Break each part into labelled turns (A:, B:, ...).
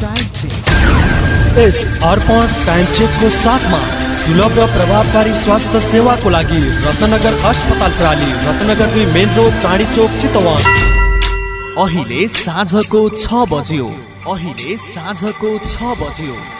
A: Time साथमा सुलभ र प्रभावकारी स्वास्थ्य सेवाको लागि रत्नगर अस्पताल प्राली रत्नगर दुई मेन रोड चाँडी चोक चितवन
B: अहिले साँझको छ बज्यो अहिले साँझको छ बज्यो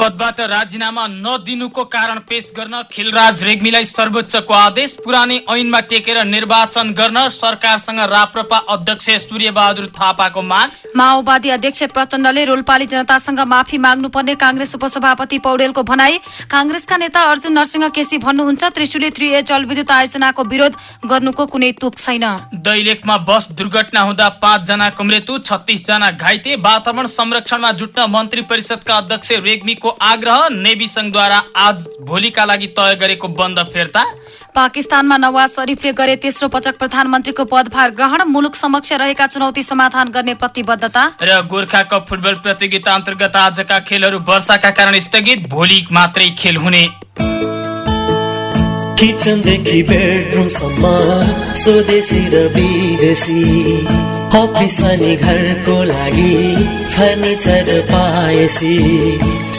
C: पदबाट राजीनामा नदिनुको कारण पेश गर्न खिलराज रेग्मीलाई सर्वोच्चको आदेश। पुरानै ऐनमा टेकेर निर्वाचन गर्न सरकारसँग राप्रपा अध्यक्ष सूर्यबहादुर थापाको माग।
D: माओवादी अध्यक्ष प्रचण्डले रोल्पाली जनतासँग माफी माग्नुपर्ने काङ्ग्रेस उपसभापति पौडेलको भनाई। काङ्ग्रेसका नेता अर्जुन नरसिंह केसी भन्नुहुन्छ त्रिशुली थ्री ए जलविद्युत आयोजनाको विरोध गर्नुको कुनै तुक छैन।
C: दैलेखमा बस दुर्घटना हुँदा पाँच जनाको मृत्यु छत्तिस जना घाइते। वातावरण संरक्षणमा जुट्न मन्त्री परिषदका अध्यक्ष रेग्मीको आग्रह नेवी संघद्वारा आज भोलिका लागि तय गरेको बन्द फिर्ता?
D: पाकिस्तानमा नवाज शरीफले गरे तेस्रो पटक प्रधानमन्त्रीको पदभार ग्रहण मुलुक समक्ष रहेका चुनौती समाधान गर्ने प्रतिबद्धता।
C: र गोर्खा कप फुटबल प्रतियोगिता अन्तर्गत आजका खेलहरू वर्षाका कारण स्थगित भोलि मात्रै खेल हुने।
E: किचनदेखि बेडरुमसम्म स्वदेशी र विदेशी। अफिस अनि घरको लागि फर्निचर पाएसी।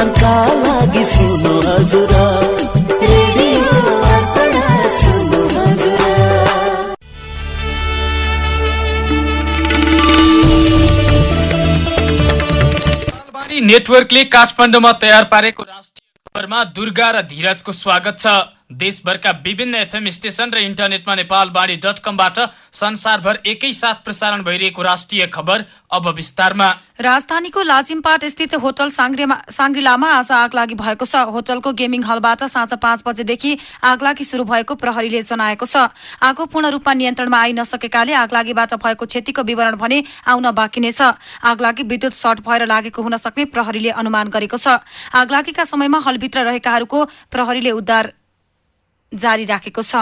E: लागि हजुर।
C: नेटवर्कले काठमाडौँमा तयार पारेको राष्ट्रिय खबरमा दुर्गा र धीरजको स्वागत छ। देशभरका विभिन्न एफएम स्टेशन र इन्टरनेटमा नेपालवाणी डट कमबाट संसारभर एकैसाथ प्रसारण भइरहेको राष्ट्रिय खबर अब विस्तारमा।
D: राजधानीको लाजिमपाट स्थित होटल साङ्ग्रिलामा आज आग लागि भएको छ। होटलको गेमिङ हलबाट साँझ पाँच बजेदेखि आग लागि शुरू भएको प्रहरीले जनाएको छ। आगो पूर्ण रूपमा नियन्त्रणमा आइ नसकेकाले आग लागिबाट भएको क्षतिको विवरण भने आउन बाँकी नै छ। आग लागि विद्युत सर्ट भएर लागेको हुन सक्ने प्रहरीले अनुमान गरेको छ। आग लागेका समयमा हलभित्र रहेकाहरूको प्रहरीले उद्धार जारी राखेको छ।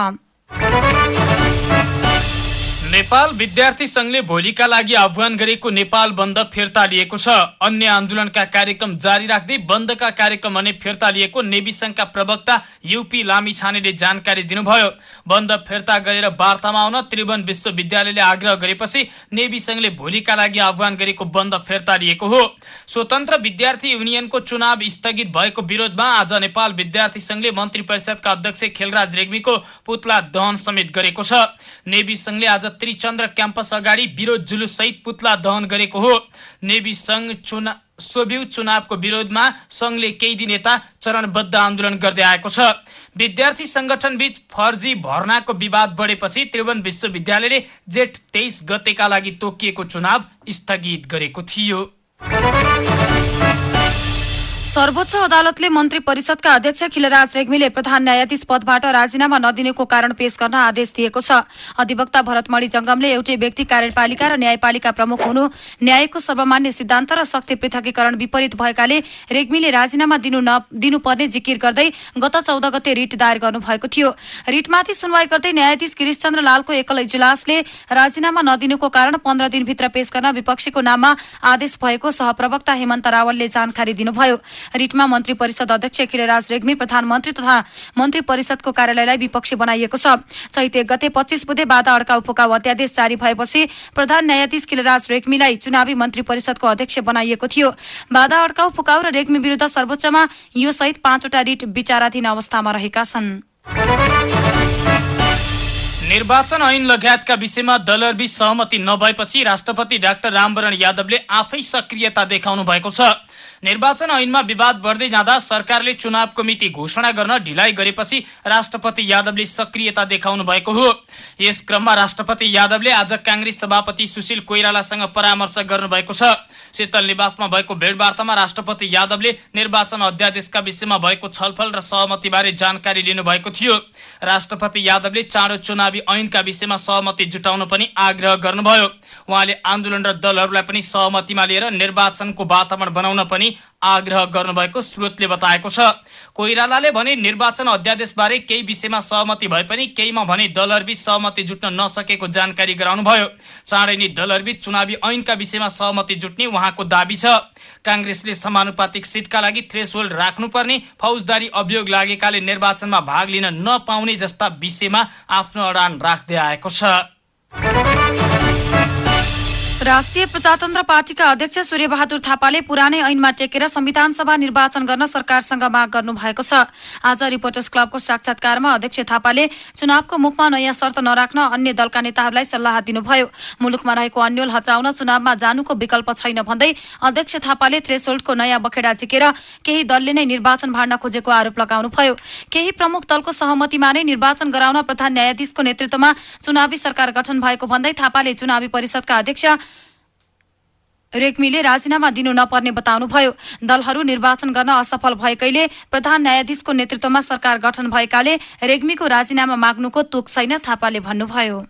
C: नेपाल विद्यार्थी संघले भोलिका लागि आह्वान गरेको नेपाल बन्द फिर्ता लिएको छ। अन्य आन्दोलनका कार्यक्रम जारी राख्दै बन्दका कार्यक्रम भने फिर्ता लिएको नेवी संघका प्रवक्ता युपी लामी छानेले जानकारी दिनुभयो। बन्द फिर्ता गरेर वार्तामा आउन त्रिभुवन विश्वविद्यालयले आग्रह गरेपछि नेवी संघले भोलिका लागि आह्वान गरेको बन्द फिर्ता लिएको हो। स्वतन्त्र विद्यार्थी युनियनको चुनाव स्थगित भएको विरोधमा आज नेपाल विद्यार्थी संघले मन्त्री परिषदका अध्यक्ष खेलराज रेग्मीको पुतला दहन समेत गरेको छ। नेवी संघले आज त्रिचन्द्र क्याम्पस अगाडि विरोध जुलुस सहित पुतला दहन गरेको हो। नेवी संघ चुना सोभ्यू चुनावको विरोधमा संघले केही दिन यता चरणबद्ध आन्दोलन गर्दै आएको छ। विद्यार्थी संगठन बीच फर्जी भर्नाको विवाद बढेपछि त्रिभुवन विश्वविद्यालयले जेठ तेइस गतेका लागि तोकिएको चुनाव स्थगित गरेको थियो।
D: सर्वोच्च अदालतले मन्त्री परिषदका अध्यक्ष खिलराज रेग्मीले प्रधान न्यायाधीश पदबाट राजीनामा नदिनुको कारण पेश गर्न आदेश दिएको छ। अधिवक्ता भरतमणि जंगमले एउटै व्यक्ति कार्यपालिका र न्यायपालिका प्रमुख हुनु न्यायको सर्वमान्य सिद्धान्त र शक्ति पृथकीकरण विपरीत भएकाले रेग्मीले राजीनामा दिनु दिनुपर्ने जिकिर गर्दै गत चौध गते रिट दायर गर्नुभएको थियो। रिटमाथि सुनवाई गर्दै न्यायाधीश गिरिशचन्द्र लालको एकल इजलासले राजीनामा नदिनुको कारण पन्ध्र दिनभित्र पेश गर्न विपक्षीको नाममा आदेश भएको सहप्रवक्ता हेमन्त रावलले जानकारी दिनुभयो। रिटमा मन्त्री परिषद अध्यक्ष खिलराज रेग्मी प्रधानमन्त्री तथा मन्त्री परिषदको कार्यालयलाई विपक्षी बनाइएको छ। चैते गते पच्चीस बुधे बाधा अड्काउ पुकाउ अध्यादेश जारी भएपछि प्रधान न्यायाधीश खिलराज रेग्मीलाई चुनावी मन्त्री परिषदको अध्यक्ष बनाइएको थियो। बाधा अड्काउ पुकाउ र रेग्मी विरूद्ध सर्वोच्चमा यो सहित पाँचवटा रिट विचाराधीन अवस्थामा रहेका छन्।
C: निर्वाचन ऐन लगायतका विषयमा दलहरूबीच सहमति नभएपछि राष्ट्रपति डाक्टर रामवरण यादवले आफै सक्रियता देखाउनु भएको छ। निर्वाचन ऐनमा विवाद बढ्दै जाँदा सरकारले चुनावको मिति घोषणा गर्न ढिलाइ गरेपछि राष्ट्रपति यादवले सक्रियता देखाउनु भएको हो। यस क्रममा राष्ट्रपति यादवले आज काङ्ग्रेस सभापति सुशील कोइरालासँग परामर्श गर्नुभएको छ। शीतल निवासमा भएको भेटवार्तामा राष्ट्रपति यादवले निर्वाचन अध्यादेशका विषयमा भएको छलफल र सहमतिबारे जानकारी लिनुभएको थियो। राष्ट्रपति यादवले चाँडो चुनावी ऐनका विषयमा सहमति जुटाउन पनि आग्रह गर्नुभयो। उहाँले आन्दोलन र दलहरूलाई पनि सहमतिमा लिएर निर्वाचनको वातावरण बनाउन पनि आग्रह गर्नुभएको स्रोतले बताएको छ। कोइरालाले भने निर्वाचन अध्यादेशबारे केही विषयमा सहमति भए पनि केहीमा भने दलहरूबीच सहमति जुट्न नसकेको जानकारी गराउनुभयो। चाँडै नै दलहरूबीच चुनावी ऐनका विषयमा सहमति जुट्ने उहाँको दावी छ। काङ्ग्रेसले समानुपातिक सिटका लागि थ्रेसहोल्ड राख्नुपर्ने फौजदारी अभियोग लागेकाले निर्वाचनमा भाग लिन नपाउने जस्ता विषयमा आफ्नो अडान राख्दै आएको छ।
D: राष्ट्रिय प्रजातन्त्र पार्टीका अध्यक्ष सूर्यबहादुर थापाले पुरानै ऐनमा टेकेर संविधान सभा निर्वाचन गर्न सरकारसँग माग गर्नु भएको छ। आज रिपोर्टर्स क्लबको साक्षात्कारमा अध्यक्ष थापाले चुनावको मुखमा नयाँ शर्त नराख्न अन्य दलका नेताहरूलाई सल्लाह दिनुभयो। मुलुकमा रहेको अन्यल हचाउन चुनावमा जानुको विकल्प छैन भन्दै अध्यक्ष थापाले थ्रेसोल्डको नयाँ बखेडा झिकेर केही दलले नै निर्वाचन भाड्न खोजेको आरोप लगाउनुभयो। केही प्रमुख दलको सहमतिमा नै निर्वाचन गराउन प्रधान न्यायाधीशको नेतृत्वमा चुनावी सरकार गठन भएको भन्दै थापाले चुनावी परिषदका अध्यक्ष रेग्मीले राजीनामा दिनु नपर्ने बताउनुभयो। दलहरू निर्वाचन गर्न असफल भएकैले प्रधान न्यायाधीशको नेतृत्वमा सरकार गठन भएकाले रेग्मीको राजीनामा माग्नुको तुक छैन थापाले भन्नुभयो।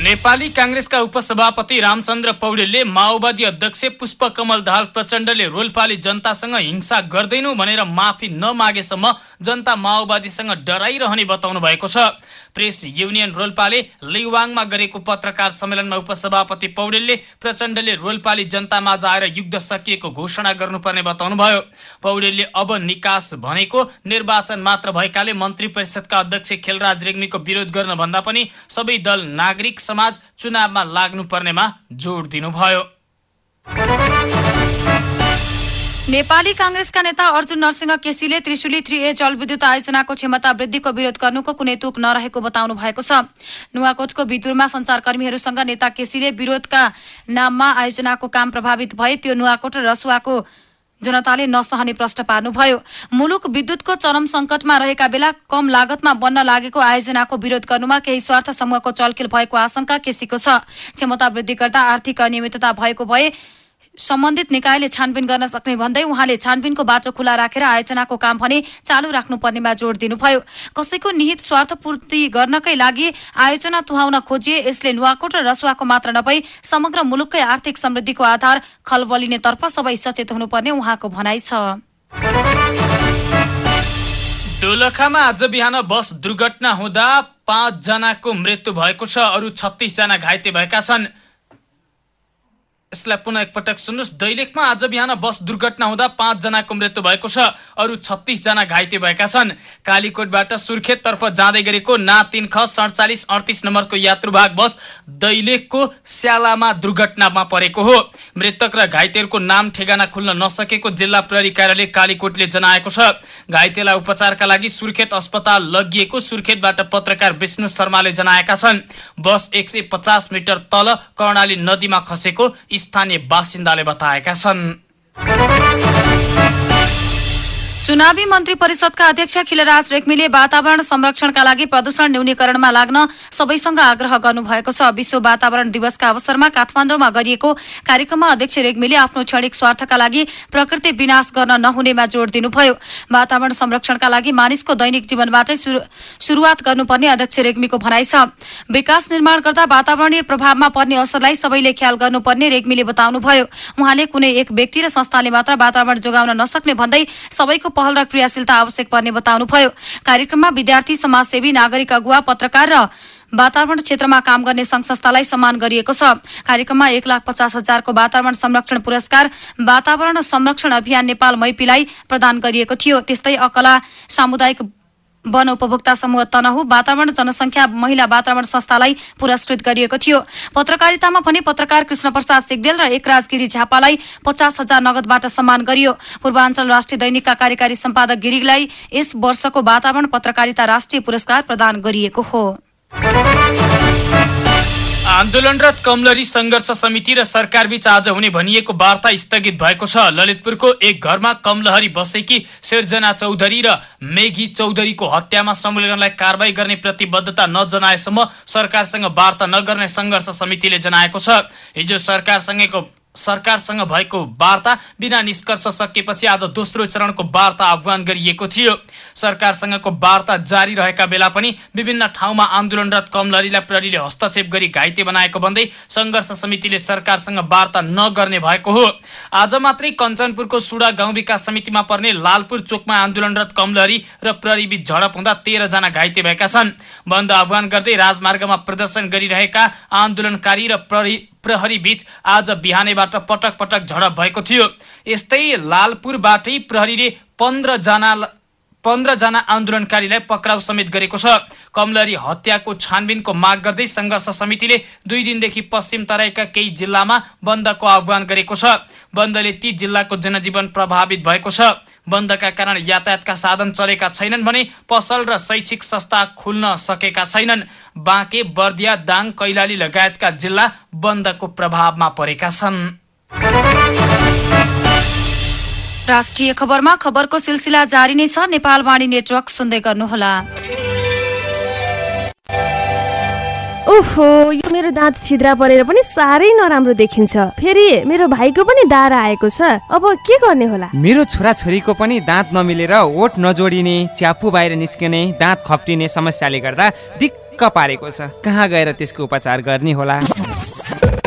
C: नेपाली काङ्ग्रेसका उपसभापति रामचन्द्र पौडेलले माओवादी अध्यक्ष पुष्पकमल दाहाल प्रचण्डले रोल्पाली जनतासँग हिंसा गर्दैनौ भनेर माफी नमागेसम्म जनता माओवादीसँग डराइरहने बताउनु भएको छ। प्रेस युनियन रोल्पाले लिवाङमा गरेको पत्रकार सम्मेलनमा उपसभापति पौडेलले प्रचण्डले रोल्पाली जनतामा आएर युद्ध सकिएको घोषणा गर्नुपर्ने बताउनुभयो। पौडेलले अब निकास भनेको निर्वाचन मात्र भएकाले मन्त्री परिषदका अध्यक्ष खेलराज रेग्मीको विरोध गर्न भन्दा पनि सबै दल नागरिक समाज चुनावमा लाग्नुपर्नेमा जोड दिनुभयो।
D: नेपाली काङ्ग्रेसका नेता अर्जुन नरसिंह केसीले त्रिशुली थ्री ए जलविद्युत आयोजनाको क्षमता वृद्धिको विरोध गर्नुको कुनै तुक नरहेको बताउनु भएको छ। नुवाकोटको विदुरमा संचारकर्मीहरूसँग नेता केसीले विरोधका नाममा आयोजनाको काम प्रभावित भए त्यो नुवाकोट र रसुवाको जनताले नसहने प्रश्न पार्नुभयो। मुलुक विद्युतको चरम संकटमा रहेका बेला कम लागतमा बन्न लागेको आयोजनाको विरोध गर्नुमा केही स्वार्थ समूहको चलकिल भएको आशंका केसीको छ। क्षमता वृद्धि गर्दा आर्थिक अनियमितता भएको भए सम्बन्धित निकायले छानबिन गर्न सक्ने भन्दै उहाँले छानबिनको बाटो खुला राखेर आयोजनाको काम भने चालू राख्नुपर्नेमा जोड़ दिनुभयो। कसैको निहित स्वार्थ पूर्ति गर्नकै लागि आयोजना तुहाउन खोजिए यसले नुवाकोट र रसुवाको मात्र नभई समग्र मुलुककै आर्थिक समृद्धिको आधार खलबलिनेतर्फ सबै सचेत हुनुपर्ने उहाँको भनाइ छ।
C: दोलखामा आज बिहान बस दुर्घटना हुँदा पाँचजनाको मृत्यु भएको छ अरू छत्तिसजना घाइते भएका छन्। यसलाई पुनः एकपटक सुन्नुहोस्। दैलेखमा आज बिहान बस दुर्घटना हुँदा पाँचजनाको मृत्यु भएको छ। अरू छत्तिसजना घाइते भएका छन्। कालीकोटबाट सुर्खेततर्फ जाँदै गरेको ना तिन ख सडचालिस अडतिस नम्बरको यात्रुवाहक बस दैलेखको स्यालामा दुर्घटनामा परेको हो। मृतक र घाइतेहरूको नाम ठेगाना खुल्न नसकेको जिल्ला प्रहरी कार्यालय कालीकोटले जनाएको छ। घाइतेलाई उपचारका लागि सुर्खेत अस्पताल लगिएको सुर्खेतबाट पत्रकार विष्णु शर्माले जनाएका छन्। बस एक मिटर तल कर्णाली नदीमा खसेको स्थानीय बासिन्दाले बताएका छन्।
D: चुनावी मन्त्री परिषदका अध्यक्ष खिलराज रेग्मीले वातावरण संरक्षणका लागि प्रदूषण न्यूनीकरणमा लाग्न सबैसँग आग्रह गर्नुभएको छ। विश्व वातावरण दिवसका अवसरमा काठमाडौँमा गरिएको कार्यक्रममा अध्यक्ष रेग्मीले आफ्नो क्षणिक स्वार्थका लागि प्रकृति विनाश गर्न नहुनेमा जोड़ दिनुभयो। वातावरण संरक्षणका लागि मानिसको दैनिक जीवनबाटै शुरूआत गर्नुपर्ने अध्यक्ष रेग्मीको भनाइ छ। विकास निर्माण गर्दा वातावरणीय प्रभावमा पर्ने असरलाई सबैले ख्याल गर्नुपर्ने रेग्मीले बताउनुभयो। उहाँले कुनै एक व्यक्ति र संस्थाले मात्र वातावरण जोगाउन नसक्ने भन्दै सबैको पहल र क्रियाशीलता आवश्यक पर्ने बताउनुभयो। कार्यक्रममा विद्यार्थी समाजसेवी नागरिक अगुवा पत्रकार र वातावरण क्षेत्रमा काम गर्ने संघ संस्थालाई सम्मान गरिएको छ। कार्यक्रममा एक लाख पचास हजारको वातावरण संरक्षण पुरस्कार वातावरण संरक्षण अभियान नेपाल मैपीलाई प्रदान गरिएको थियो। त्यस्तै अकला सामुदायिक वन उपभोक्ता समूह तनहु वातावरण जनसंख्या महिला वातावरण संस्थालाई पुरस्कृत गरिएको थियो। पत्रकारितामा भने पत्रकार कृष्ण प्रसाद सिगदेल र एकराज गिरी झापालाई पचास हजार नगदबाट सम्मान गरियो। पूर्वाञ्चल राष्ट्रिय दैनिकका कार्यकारी सम्पादक गिरीलाई यस वर्षको वातावरण पत्रकारिता राष्ट्रिय पुरस्कार प्रदान गरिएको हो।
C: आन्दोलनरत कमलरी संघर्ष समिति र सरकार बीच आज हुने भनिएको वार्ता स्थगित भएको छ। ललितपुरको एक घरमा कमलहरी बसेकी सिर्जना चौधरी र मेघी चौधरीको हत्यामा सम्मेलनलाई कारवाही गर्ने प्रतिबद्धता नजनाएसम्म सरकारसँग वार्ता नगर्ने संघर्ष समितिले जनाएको छ। हिजो सरकारसँगको सरकारसँग भएको वार्ता बिना निष्कर्ष सकिएपछि आज दोस्रो चरणको वार्ता आह्वान गरिएको थियो। सरकारसँगको वार्ता जारी रहेका बेला पनि विभिन्न ठाउँमा आन्दोलनरत कमलरीलाई प्रहरीले हस्तक्षेप गरी घाइते बनाएको भन्दै सङ्घर्ष समितिले सरकारसँग वार्ता नगर्ने भएको हो। आज मात्रै कञ्चनपुरको सुडा गाउँ विकास समितिमा पर्ने लालपुर चोकमा आन्दोलनरत कमलरी र प्रहरीबीच झडप हुँदा तेह्रजना घाइते भएका छन्। बन्द आह्वान गर्दै राजमार्गमा प्रदर्शन गरिरहेका आन्दोलनकारी र प्रहरी प्रहरी बीच आज बिहानैबाट पटक पटक झडप भएको थियो। यस्तै लालपुरबाटै प्रहरीले पन्ध्रजना पन्ध्रजना आन्दोलनकारीलाई पक्राउ समेत गरेको छ। कमलरी हत्याको छानबिनको माग गर्दै सङ्घर्ष समितिले दुई दिनदेखि पश्चिम तराईका केही जिल्लामा बन्दको आह्वान गरेको छ। बन्दले ती जिल्लाको जनजीवन प्रभावित भएको छ। बन्दका कारण यातायातका साधन चलेका छैनन् भने पसल र शैक्षिक संस्था खुल्न सकेका छैनन्। बाँके बर्दिया दाङ कैलाली लगायतका जिल्ला बन्दको प्रभावमा परेका छन्।
D: राष्ट्रिय खबरमा खबरको सिलसिला जारी नै छ। नेपाल वाणी नेटवर्क सुन्दै गर्नुहोला।
F: ओहो यो मेरो दाँत छिद्रा परेर पनि साह्रै नराम्रो देखिन्छ। फेरि मेरो भाइको पनि दारा आएको छ। अब के गर्ने होला?
G: मेरो छोराछोरीको पनि दाँत नमिलेर ओठ नजोडिने च्यापु बाहिर निस्किने दाँत खप्टिने समस्याले गर्दा दिक्क पारेको छ। कहाँ गएर त्यसको उपचार गर्ने होला?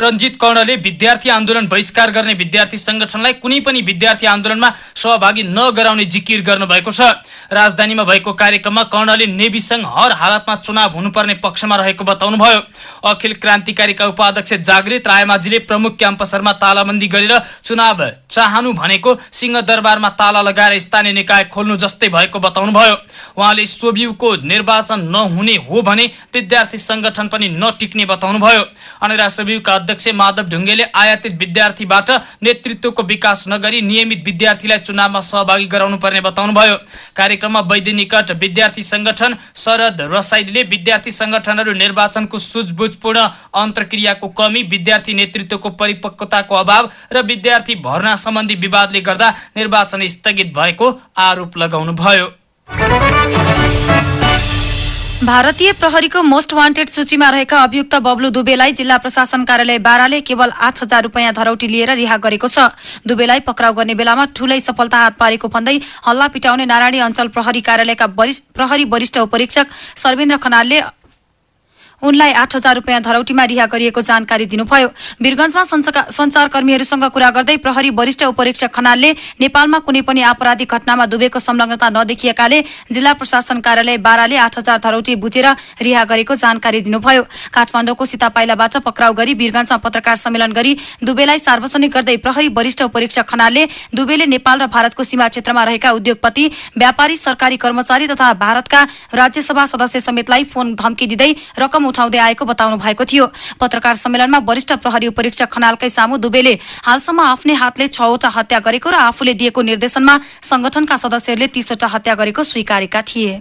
C: रञ्जित कर्णले विद्यार्थी आन्दोलन बहिष्कार गर्ने विद्यार्थी संगठनलाई कुनै पनि विद्यार्थी आन्दोलनमा सहभागी नगराउने जिकिर गर्नुभएको छ। राजधानीमा भएको कार्यक्रममा कर्णले नेविसँग हर हालतमा चुनाव हुनुपर्ने पक्षमा रहेको बताउनुभयो। अखिल क्रान्तिकारीका उपाध्यक्ष जागृत रायमाझीले प्रमुख क्याम्पसहरूमा तालाबन्दी गरेर चुनाव चाहनु भनेको सिंहदरबारमा ताला लगाएर स्थानीय निकाय खोल्नु जस्तै भएको बताउनुभयो। उहाँले सोभियुको निर्वाचन नहुने हो भने विद्यार्थी संगठन पनि नटिक्ने बताउनुभयो। अनि सोभियुका अध्यक्ष माधव ढुङ्गेले आयातित विद्यार्थीबाट नेतृत्वको विकास नगरी नियमित विद्यार्थीलाई चुनावमा सहभागी गराउनु पर्ने बताउनुभयो। कार्यक्रममा वैद्य निकट विद्यार्थी संगठन शरद रसाइलीले विद्यार्थी संगठनहरू निर्वाचनको सुझबुझपूर्ण अन्तर्क्रियाको कमी विद्यार्थी नेतृत्वको परिपक्वताको अभाव र विद्यार्थी भर्ना सम्बन्धी विवादले गर्दा निर्वाचन स्थगित भएको आरोप लगाउनुभयो।
D: भारतीय प्रहरीको मोस्ट वान्टेड सूचीमा रहेका अभियुक्त बब्लु दुबेलाई जिल्ला प्रशासन कार्यालय बाराले केवल आठ हजार रूपियाँ धरौटी लिएर रिहा गरेको छ। दुबेलाई पक्राउ गर्ने बेलामा ठूलै सफलता हात पारेको भन्दै हल्ला पिटाउने नारायणी अञ्चल प्रहरी कार्यालयका प्रहरी वरिष्ठ उपरीक्षक सर्वेन्द्र खनालले उनलाई आठ हजार रूपियाँ धरौटीमा रिहा गरिएको जानकारी दिनुभयो। वीरगंजमा संचारकर्मीहरूसँग कुरा गर्दै प्रहरी वरिष्ठ उपरीक्षक खनालले नेपालमा कुनै पनि आपराधिक घटनामा डुबेको संलग्नता नदेखिएकाले जिल्ला प्रशासन कार्यालय बाराले आठ हजार धरौटी बुझेर रिहा गरेको जानकारी दिनुभयो। काठमाडौँको सीतापाइलाबाट पक्राउ गरी वीरगंजमा पत्रकार सम्मेलन गरी दुबेलाई सार्वजनिक गर्दै प्रहरी वरिष्ठ उपरीक्षक खनालले दुबेले नेपाल र भारतको सीमा क्षेत्रमा रहेका उद्योगपति व्यापारी सरकारी कर्मचारी तथा भारतका राज्यसभा सदस्य समेतलाई फोन धम्की दिँदै रकम उठाउँदै आएको बताउनु भएको थियो। पत्रकार सम्मेलनमा वरिष्ठ प्रहरी परीक्षक खनालकै सामु दुबेले हालसम्म आफ्नै हातले छवटा हत्या गरेको र आफूले दिएको निर्देशनमा संगठनका सदस्यहरूले तीसवटा हत्या गरेको स्वीकारेका थिए।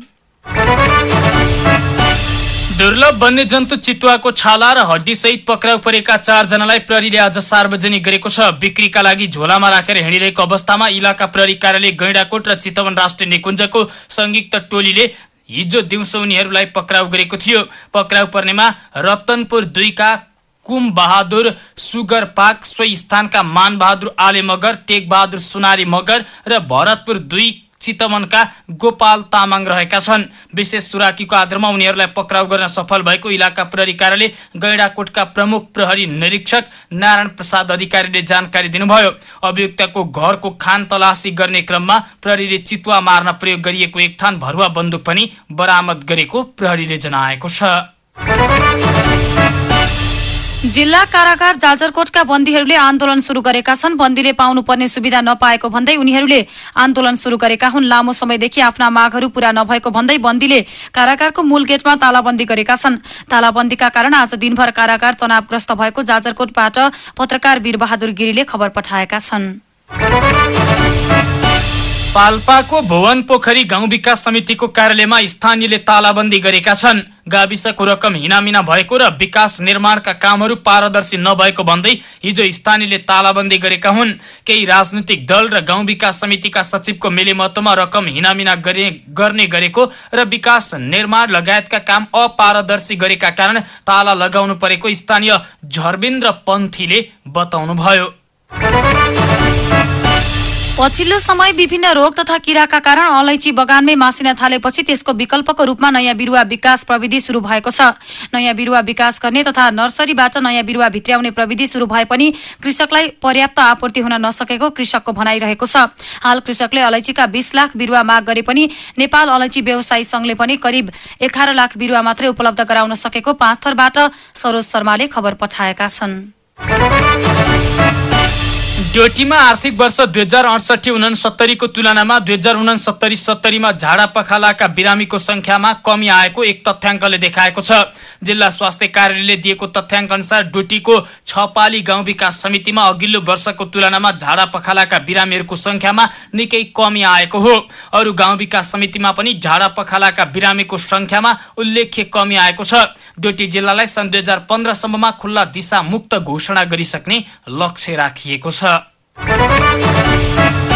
C: दुर्लभ वन्यजन्तु चितुवाको छाला र हड्डी सहित पक्राउ परेका चारजनालाई प्रहरीले आज सार्वजनिक गरेको छ। बिक्रीका लागि झोलामा राखेर हिँडिरहेको अवस्थामा इलाका प्रहरी कार्यालय गैडाकोट र चितवन राष्ट्रिय निकुञ्जको संयुक्त टोलीले हिजो दिउँसो उनीहरूलाई पक्राउ गरेको थियो। पक्राउ पर्नेमा रतनपुर दुईका बहादुर सुगर पाक सोही स्थानका मान बहादुर आले मगर टेक बहादुर सुनारी मगर र भरतपुर दुई चितवनका गोपाल तामाङ रहेका छन्। विशेष सुराकीको आधारमा उनीहरूलाई पक्राउ गर्न सफल भएको इलाका प्रहरी कार्यालय गैडाकोटका प्रमुख प्रहरी निरीक्षक नारायण प्रसाद अधिकारीले जानकारी दिनुभयो। अभियुक्तको घरको खान तलासी गर्ने क्रममा प्रहरीले चितुवा मार्न प्रयोग गरिएको एक थान भरुवा बन्दुक पनि बरामद गरेको प्रहरीले जनाएको छ।
D: जिल्ला कारागार जाजरकोटका बन्दीहरूले आन्दोलन शुरू गरेका छन्। बन्दीले पाउनुपर्ने सुविधा नपाएको भन्दै उनीहरूले आन्दोलन शुरू गरेका हुन्। लामो समयदेखि आफ्ना मागहरू पूरा नभएको भन्दै बन्दीले कारागारको मूल गेटमा तालाबन्दी गरेका छन्। तालाबन्दीका कारण आज दिनभर कारागार तनावग्रस्त भएको जाजरकोटबाट पत्रकार वीरबहादुर गिरीले खबर पठाएका छन्।
C: पाल्पाको भुवन पोखरी गाउँ विकास समितिको कार्यालयमा स्थानीयले तालाबन्दी गरेका छन्। गाविसको रकम हिनामिना भएको र विकास निर्माणका कामहरू पारदर्शी नभएको भन्दै हिजो स्थानीयले तालाबन्दी गरेका हुन्। केही राजनैतिक दल र गाउँ विकास समितिका सचिवको मेलेमतोमा रकम हिनामिना गर्ने गरेको र विकास निर्माण लगायतका काम अपारदर्शी गरेका कारण ताला लगाउनु परेको स्थानीय झरबिन्द्र पन्थीले बताउनुभयो।
D: पछिल्लो समय विभिन्न रोग तथा किराका कारण अलैची बगानमै मासिन थालेपछि त्यसको विकल्पको रूपमा नयाँ बिरुवा विकास प्रविधि शुरू भएको छ। नयाँ बिरुवा विकास गर्ने तथा नर्सरीबाट नयाँ बिरुवा भित्र्याउने प्रविधि शुरू भए पनि कृषकलाई पर्याप्त आपूर्ति हुन नसकेको कृषकको भनाइरहेको छ। हाल कृषकले अलैचीका बीस लाख बिरुवा माग गरे पनि नेपाल अलैची व्यवसायी संघले पनि करिब एघार लाख बिरुवा मात्रै उपलब्ध गराउन सकेको पाँचथरबाट सरोज शर्माले खबर पठाएका छन्।
C: ड्योटीमा आर्थिक वर्ष दुई हजार अडसठी उनसत्तरीको तुलनामा दुई हजार उनसत्तरी सत्तरीमा झाडा पखालाका बिरामीको संख्यामा कमी आएको एक तथ्याङ्कले देखाएको छ। जिल्ला स्वास्थ्य कार्यालयले दिएको तथ्याङ्क अनुसार डोटीको छपाली गाउँ विकास समितिमा अघिल्लो वर्षको तुलनामा झाडा पखालाका बिरामीहरूको संख्यामा निकै कमी आएको हो। अरू गाउँ विकास समितिमा पनि झाडा पखालाका बिरामीको संख्यामा उल्लेख्य कमी आएको छ। डोटी जिल्लालाई सन् दुई हजार पन्ध्रसम्ममा खुल्ला दिशा मुक्त घोषणा गरिसक्ने लक्ष्य राखिएको छ।
D: Música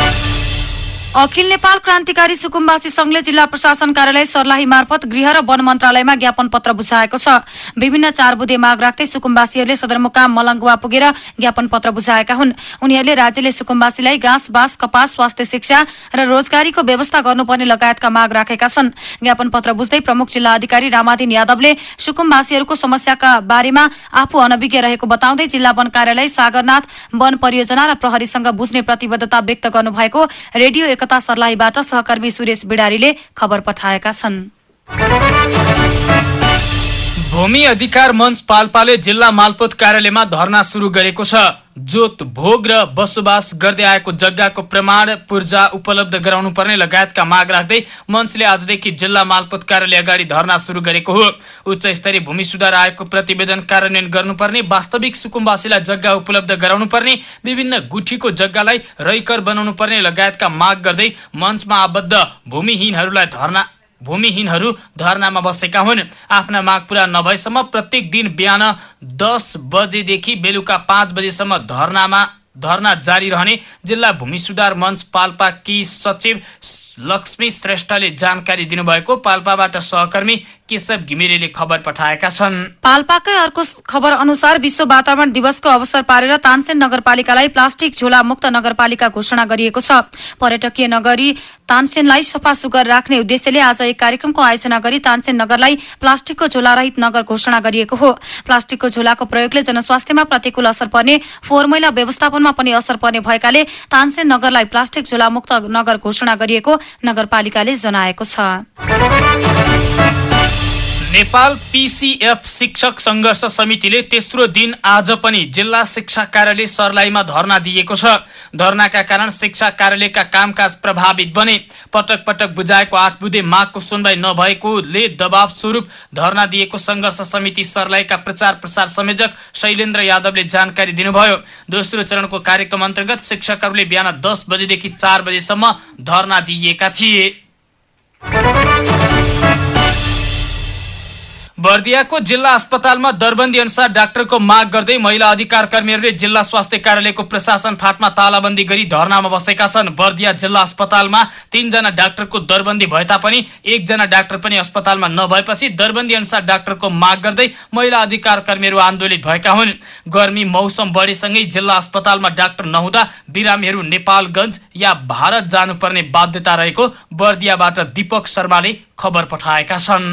D: अखिल नेपाल क्रान्तिकारी सुकुम्बासी संघले जिल्ला प्रशासन कार्यालय सर्लाही मार्फत गृह र वन मन्त्रालयमा ज्ञापन पत्र बुझाएको छ। विभिन्न चार बुधे माग राख्दै सुकुम्बासीहरूले सदरमुकाम मलङ्गुवा पुगेर ज्ञापन पत्र बुझाएका हुन्। उनीहरूले राज्यले सुकुम्बासीलाई घाँस बाँस कपास स्वास्थ्य शिक्षा र रोजगारीको व्यवस्था गर्नुपर्ने लगायतका माग राखेका छन्। ज्ञापन पत्र बुझ्दै प्रमुख जिल्ला अधिकारी रामाधीन यादवले सुकुम्बासीहरूको समस्याका बारेमा आफू अनभिज्ञ रहेको बताउँदै जिल्ला वन कार्यालय सागरनाथ वन परियोजना र प्रहरीसँग बुझ्ने प्रतिबद्धता व्यक्त गर्नुभएको रेडियो एकता सर्लाहीबाट सहकर्मी सुरेश बिडारीले खबर पठाएका छन्।
C: भूमि अधिकार मञ्च पाल्पाले जिल्ला मालपोत कार्यालयमा धरना सुरु गरेको छ। जोत भोग र बसोबास गर्दै आएको जग्गाको प्रमाण पूर्जा उपलब्ध गराउनु पर्ने लगायतका माग राख्दै मञ्चले आजदेखि जिल्ला मालपोत कार्यालय अगाडि धरना सुरु गरेको हो। उच्च स्तरीय भूमि सुधार आयोगको प्रतिवेदन कार्यान्वयन गर्नुपर्ने वास्तविक सुकुम्बासीलाई जग्गा उपलब्ध गराउनु पर्ने विभिन्न गुठीको जग्गालाई रैकर बनाउनु पर्ने लगायतका माग गर्दै मञ्चमा आबद्ध भूमिहीनहरूलाई धरना भूमिहीनहरू धरनामा बसेका हुन्। आफ्ना माग पूरा नभएसम्म प्रत्येक दिन बिहान दस बजेदेखि बेलुका पाँच बजेसम्म धरनामा धरना जारी रहने जिल्ला भूमि सुधार मञ्च पाल्पाकी सचिव लक्ष्मी श्रेष्ठले जानकारी दिनुभएको पाल्पाबाट सहकर्मी केशव घिमिरेले खबर पठाएका छन्।
D: पाल्पाकै अर्को खबर अनुसार विश्व वातावरण दिवसको अवसर पारेर तानसेन नगरपालिकालाई प्लास्टिक झोला मुक्त नगरपालिका घोषणा गरिएको छ। पर्यटकीय नगरी तानसेनलाई सफा सुग्घर राख्ने उद्देश्यले आज एक कार्यक्रमको आयोजना गरी तानसेन नगरलाई प्लास्टिकको झोला रहित नगर घोषणा गरिएको हो। प्लास्टिकको झोलाको प्रयोगले जनस्वास्थ्यमा प्रतिकूल असर पर्ने फोहोर मैला व्यवस्थापनमा पनि असर पर्ने भएकाले तानसेन नगरलाई प्लास्टिक झोला मुक्त नगर घोषणा गरिएको नगरपालिकाले जनाएको छ।
C: नेपाल पीसीएफ शिक्षक संघर्ष समितिले तेस्रो दिन आज पनि जिल्ला शिक्षा कार्यालय सर्लाहीमा धरना दिएको छ। धरनाका कारण शिक्षा कार्यालयका कामकाज प्रभावित बने। पटक पटक बुझाएको आठ बुधे मागको सुनवाई नभएकोले दबाव स्वरूप धरना दिएको संघर्ष समिति सर्लाहीका प्रचार प्रसार संयोजक शैलेन्द्र यादवले जानकारी दिनुभयो। दोस्रो चरणको कार्यक्रम अन्तर्गत शिक्षकहरूले बिहान दस बजेदेखि चार बजेसम्म धरना दिएका थिए। बर्दियाको जिल्ला अस्पतालमा दरबन्दी अनुसार डाक्टरको माग गर्दै महिला अधिकार कर्मीहरूले जिल्ला स्वास्थ्य कार्यालयको प्रशासन फाटमा तालाबन्दी गरी धरनामा बसेका छन्। बर्दिया जिल्ला अस्पतालमा तीनजना डाक्टरको दरबन्दी भए तापनि एकजना डाक्टर पनि अस्पतालमा नभएपछि दरबन्दी अनुसार डाक्टरको माग गर्दै महिला अधिकार कर्मीहरू आन्दोलित भएका हुन्। गर्मी मौसम बढेसँगै जिल्ला अस्पतालमा डाक्टर नहुँदा बिरामीहरू नेपालगञ्ज या भारत जानुपर्ने बाध्यता रहेको बर्दियाबाट दीपक शर्माले खबर पठाएका छन्।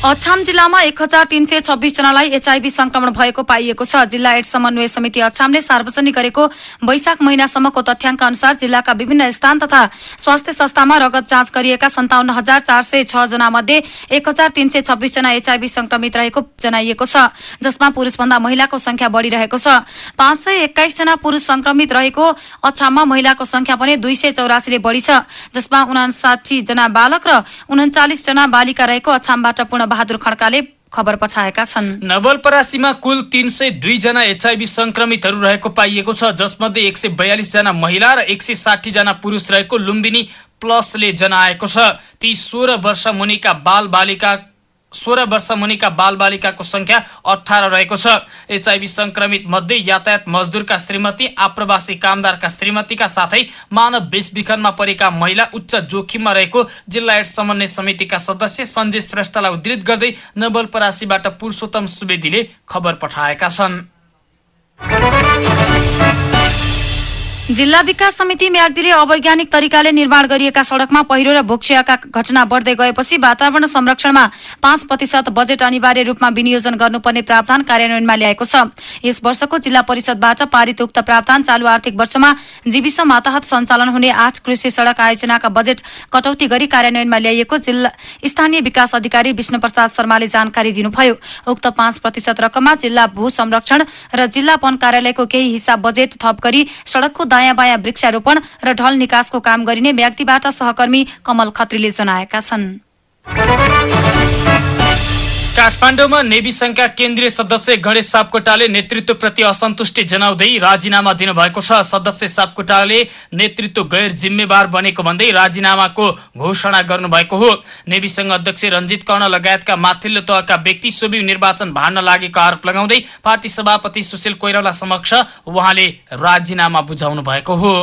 D: अछाम जिल्लामा एक हजार तीन सय छब्बिस जनालाई एचआईभी संक्रमण भएको पाइएको छ। जिल्ला एड्स समन्वय समिति अछामले सार्वजनिक गरेको वैशाख महिनासम्मको तथ्याङ्क अनुसार जिल्लाका विभिन्न स्थान तथा स्वास्थ्य संस्थामा रगत जाँच गरिएका सन्ताउन्न हजार चार सय छ जना मध्ये एक हजार तीन सय छब्बिस जना एचआईभी संक्रमित रहेको जनाइएको छ जसमा पुरूषभन्दा महिलाको संख्या बढ़िरहेको छ। पाँच सय एक्काइस जना पुरूष संक्रमित रहेको अछाममा महिलाको संख्या पनि दुई सय चौरासीले बढ़ी छ जसमा उनासाठी जना बालक र उन्चालिस जना बालिका रहेको अछामबाट पूर्ण बहादुर खड्काले खबर पठाएका छन्।
C: नवलपरासीमा कुल तीन सय दुईजना एचआईभी संक्रमितहरू रहेको पाइएको छ जसमध्ये एक सय बयालिस जना महिला र एक सय साठी जना पुरुष रहेको लुम्बिनी प्लसले जनाएको छ। ती सोह्र वर्ष मुनिका बाल बालिका सोह्र वर्ष मुनिका बालबालिकाको संख्या अठार रहेको छ। एचआईभी संक्रमित मध्ये यातायात मजदुरका श्रीमती आप्रवासी कामदारका श्रीमतीका साथै मानव बेचबिखनमा परेका महिला उच्च जोखिममा रहेको जिल्ला एड्स समन्वय समितिका सदस्य सञ्जय श्रेष्ठलाई उद्धित गर्दै नवलपरासीबाट पुरुषोत्तम सुवेदीले खबर पठाएका छन्।
D: जिल्ला विकास समिति म्याग्दीले अवैज्ञानिक तरिकाले निर्माण गरिएका सड़कमा पहिरो र भोक्सियाका घटना बढ्दै गएपछि वातावरण संरक्षणमा पाँच प्रतिशत बजेट अनिवार्य रूपमा विनियोजन गर्नुपर्ने प्रावधान कार्यान्वयनमा ल्याएको छ। यस वर्षको जिल्ला परिषदबाट पारित उक्त प्रावधान चालू आर्थिक वर्षमा जीविस माताहत सञ्चालन हुने आठ कृषि सड़क आयोजनाका बजेट कटौती गरी कार्यान्वयनमा ल्याइएको जिल्ला स्थानीय विकास अधिकारी विष्णु प्रसाद शर्माले जानकारी दिनुभयो। उक्त पाँच प्रतिशत रकममा जिल्ला भू संरक्षण र जिल्ला वन कार्यालयको केही हिस्सा बजेट थप गरी सड़कको दायाँ बायाँ वृक्षारोपण र ढल निकासको काम गरिने व्यक्तिबाट सहकर्मी कमल खत्रीले जनाएका छन्।
C: काठमाडौँमा नेवी संघका केन्द्रीय सदस्य गणेश सापकोटाले नेतृत्वप्रति असन्तुष्टि जनाउँदै राजीनामा दिनुभएको छ। सदस्य सापकोटाले नेतृत्व गैर जिम्मेवार बनेको भन्दै राजीनामाको घोषणा गर्नुभएको हो। नेवी संघ अध्यक्ष रञ्जित कर्ण लगायतका माथिल्लो तहका व्यक्ति सोभि निर्वाचन भाड्न लागेको आरोप लगाउँदै पार्टी सभापति सुशील कोइराला समक्ष उहाँले राजीनामा बुझाउनु भएको हो।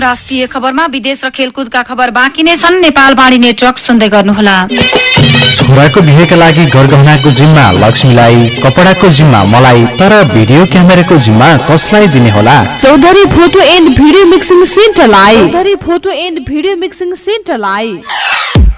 D: राष्ट्रिय खबरमा विदेश र खेलकुदका खबर बाँकी नै छन्। नेपाल बाणी नेटवर्क सुन्दै गर्नुहोला।
H: छोराको बिहेका लागि गरगहनाको जिम्मा लक्ष्मीलाई कपडाको जिम्मा मलाई तर भिडियो क्यामेराको जिम्मा कसलाई दिने होला?
F: Chaudhary photo and video mixing सेन्टरलाई। Chaudhary photo and video mixing सेन्टरलाई।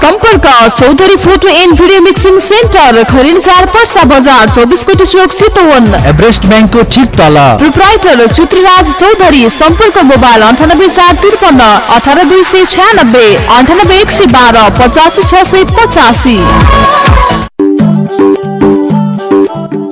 F: सम्पर्क Chaudhary photo and video mixing centre खरिन चार पर्सा बजार चौबिस कोटी चोक चितवन।
H: एभरेस्ट ब्याङ्कको ठिक तल
F: प्रोप्राइटर चित्रराज चौधरी सम्पर्क मोबाइल अन्ठानब्बे चार त्रिपन्न अठार दुई सय छ्यानब्बे अन्ठानब्बे एक सय बाह्र पचासी छ सय पचासी।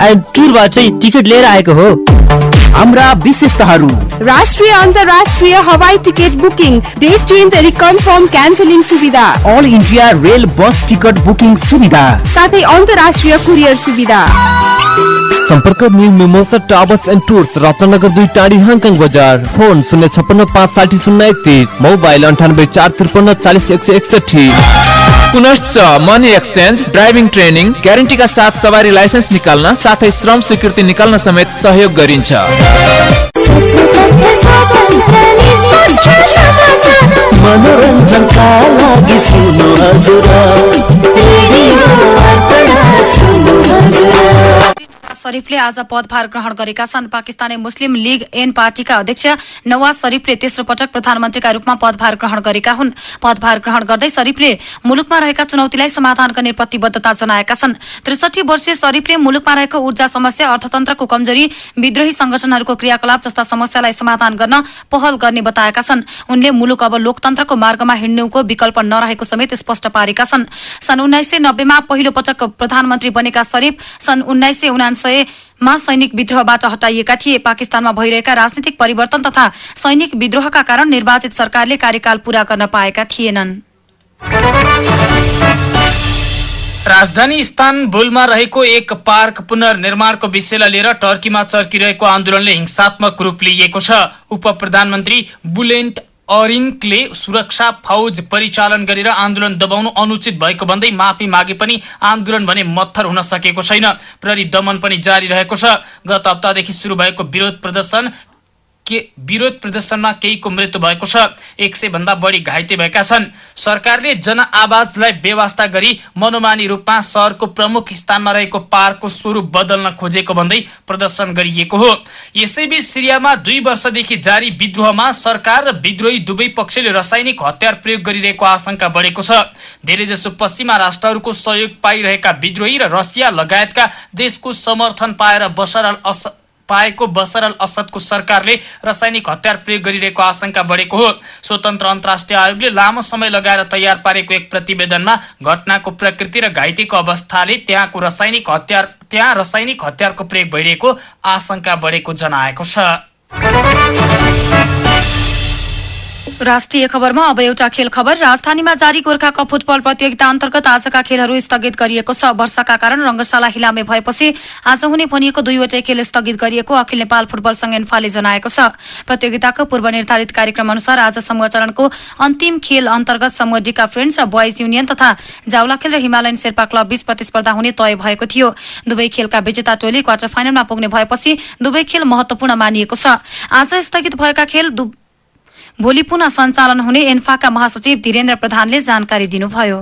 I: टुरबाट चाहिँ टिकट लिएर आएको हो।
J: हाम्रा विशेषताहरू।
F: राष्ट्रिय अन्तर्राष्ट्रिय हवाई टिकट बुकिङ डेट चेन्ज अनि कन्फर्म क्यान्सलिङ सुविधा।
J: All India rail bus ticket booking सुविधा।
F: साथै अन्तर्राष्ट्रिय कुरियर सुविधा।
I: सम्पर्क new Mimosa travels and tours Ratnanagar दुई टाढी हङकङ बजार। फोन शून्य छप्पन्न पाँच साठी शून्य एकतिस। मोबाइल अन्ठानब्बे चार त्रिपन्न चालिस एक सय एकसठी
K: पुनश्च मनी एक्सचेन्ज ड्राइभिङ ट्रेनिङ ग्यारेन्टीका साथ सवारी लाइसेन्स निकाल्न साथै श्रम स्वीकृति निकाल्न समेत सहयोग गरिन्छ।
E: मनोरञ्जनका लागि सुन्नु हजुर।
D: शरीफले आज पदभार ग्रहण गरेका छन्। पाकिस्तानी मुस्लिम लीग एन पार्टीका अध्यक्ष नवाज शरीफले तेस्रो पटक प्रधानमन्त्रीका रूपमा पदभार ग्रहण गरेका हुन्। पदभार ग्रहण गर्दै शरीफले मुलुकमा रहेका चुनौतीलाई समाधान गर्ने प्रतिबद्धता जनाएका छन्। त्रिसठी वर्षीय शरीफले मुलुकमा रहेको ऊर्जा समस्या अर्थतन्त्रको कमजोरी विद्रोही संगठनहरूको क्रियाकलाप जस्ता समस्यालाई समाधान गर्न पहल गर्ने बताएका छन्। उनले मुलुक अब लोकतन्त्रको मार्गमा हिँड्नुको विकल्प नरहेको समेत स्पष्ट पारेका छन्। सन् उन्नाइस सय नब्बेमा पहिलो पटक प्रधानमन्त्री बनेका शरीफ सन् उन्नाइस सय मा सैनिक विद्रोहबाट हटाइएका थिए। पाकिस्तानमा भइरहेका राजनीतिक परिवर्तन तथा सैनिक विद्रोहका कारण निर्वाचित सरकारले कार्यकाल पूरा गर्न पाएका थिएनन्।
C: राजधानी इस्तानबुलमा रहेको एक पार्क पुनर्निर्माणको विषयलाई लिएर टर्कीमा चर्किरहेको आन्दोलनले हिंसात्मक रूप लिएको छ। उप प्रधानमन्त्री बुलेन्ट अरिन्कले सुरक्षा फौज परिचालन गरेर आन्दोलन दबाउनु अनुचित भएको भन्दै माफी मागे पनि आन्दोलन भने मत्थर हुन सकेको छैन। प्रहरी दमन पनि जारी रहेको छ। गत हप्तादेखि सुरु भएको विरोध प्रदर्शन के विरोध प्रदर्शनमा केहीको मृत्यु भएको छ? एक सय भन्दा बढी घाइते भएका छन्। सरकारले जनआवाजलाई व्यवस्था गरी मनोमानी रूपमा सहरको प्रमुख स्थानमा रहेको पार्कको स्वरूप बदल्न खोजेको भन्दै प्रदर्शन गरिएको हो। यसैबीच सिरियामा दुई वर्षदेखि जारी विद्रोहमा सरकार र विद्रोही दुवै पक्षले रासायनिक हतियार प्रयोग गरिरहेको आशंका बढेको छ। धेरैजसो पश्चिमा राष्ट्रहरूको सहयोग पाइरहेका विद्रोही र रसिया लगायतका देशको समर्थन पाएर बसर अल अस पाएको बसर अल असदको सरकारले रासायनिक हतियार प्रयोग गरिरहेको आशंका बढेको हो। स्वतन्त्र अन्तर्राष्ट्रिय आयोगले लामो समय लगाएर तयार पारेको एक प्रतिवेदनमा घटनाको प्रकृति र घाइतेको अवस्थाले त्यहाँको रासायनिक हतियार त्यहाँ रासायनिक हतियारको प्रयोग भइरहेको आशंका बढेको जनाएको छ।
D: राष्ट्रिय खबरमा अब एउटा खेल खबर। राजधानीमा जारी गोर्खा कप फुटबल प्रतियोगिता अन्तर्गत आजका खेलहरू स्थगित गरिएको छ। वर्षाका कारण रंगशाला हिलामे भएपछि आज हुने भनिएको दुईवटै खेल स्थगित गरिएको अखिल नेपाल फुटबल संघ एन्फाले जनाएको छ। प्रतियोगिताको पूर्व निर्धारित कार्यक्रम अनुसार आज समूह चरणको अन्तिम खेल अन्तर्गत समूह डिका फ्रेन्ड्स र बोइज युनियन तथा जाउलाखेल र हिमालयन शेर्पा क्लब बीच प्रतिस्पर्धा हुने तय भएको थियो। दुवै खेलका विजेता टोली क्वार्टर फाइनलमा पुग्ने भएपछि दुवै खेल महत्वपूर्ण मानिएको छ। आज स्थगित भएका खेल भोलि पुनः सञ्चालन हुने एन्फाका महासचिव धीरेन्द्र प्रधानले जानकारी दिनुभयो।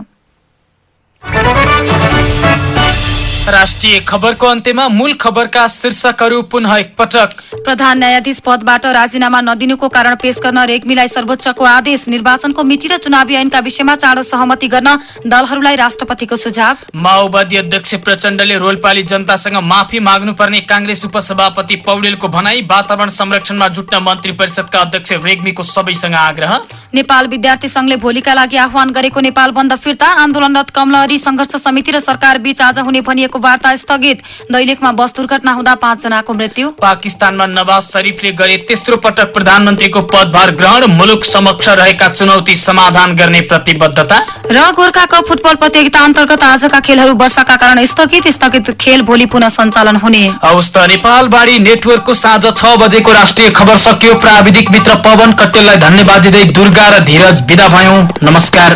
C: राष्ट्रिय खबरको अन्त्यमा मूल खबरका शीर्षकहरू पुनः एकपटक।
D: प्रधान न्यायाधीश पदबाट राजीनामा नदिनुको कारण पेश गर्न रेग्मीलाई सर्वोच्चको आदेश निर्वाचनको मिति र चुनावी ऐनका विषयमा चाँडो सहमति गर्न दलहरूलाई राष्ट्रपतिको सुझाव।
C: माओवादी अध्यक्ष प्रचण्डले रोल्पाली जनतासँग माफी माग्नुपर्ने काङ्ग्रेस उपसभापति पौडेलको भनाई वातावरण संरक्षणमा जुट्न मन्त्री परिषदका अध्यक्ष रेग्मीको सबैसँग आग्रह।
D: नेपाल विद्यार्थी संघले भोलिका लागि आह्वान गरेको नेपाल बन्द फिर्ता आन्दोलनरत कमलहरी संघर्ष समिति र सरकार बीच आज हुने भनिएको वार्ता स्थगित। दैलेखमा बस दुर्घटना हुँदा पाँचजनाको मृत्यु।
C: पाकिस्तानमा नवाज शरीफले गरे तेस्रो पटक प्रधानमन्त्रीको पदभार ग्रहण मुलुक समक्ष रहेका चुनौती समाधान गर्ने प्रतिबद्धता।
D: र गोर्खा कप फुटबल प्रतियोगिता अन्तर्गत आजका खेलहरू वर्षाका कारण स्थगित स्थगित खेल भोलि पुनः सञ्चालन हुने।
C: हवस् त नेपालबारी नेटवर्कको साँझ छ बजेको राष्ट्रिय खबर सकियो। प्राविधिक मित्र पवन कट्टेललाई धन्यवाद दिँदै दुर्गा र धीरज विदा भयौ। नमस्कार।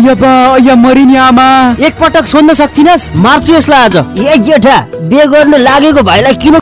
L: एक पटक
M: एकपटक सोध्न सक्थिन मार्छु यसलाई आज। ए जेठा बे गर्नु लागेको भाइलाई किन